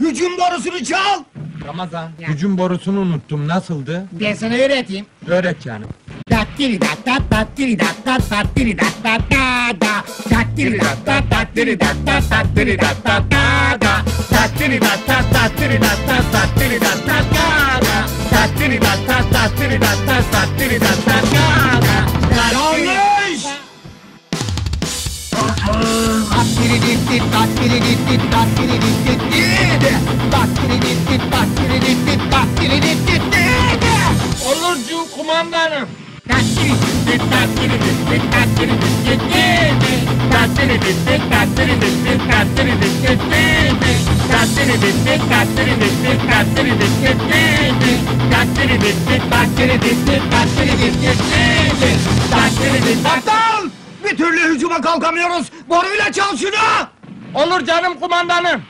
Hücum borusunu çal! Ramazan, hücum borusunu unuttum. Nasıldı? Ben sana öğreteyim. Öğret canım. Dattiri dat dat dattiri dat dat dattiri dat dat da da dattiri dat dat dattiri dat dat dattiri dat dat da da dattiri dat dat dattiri dat dat dattiri dat dat da da dattiri dat dat dattiri dat dat dattiri dat dat da da Yanlış! Dattiri dit dit dattiri dit dit dattiri Olurcu kumandanım. Aptal! Bir türlü hücuma kalkamıyoruz. Boruyla çal şunu! Olur canım kumandanım.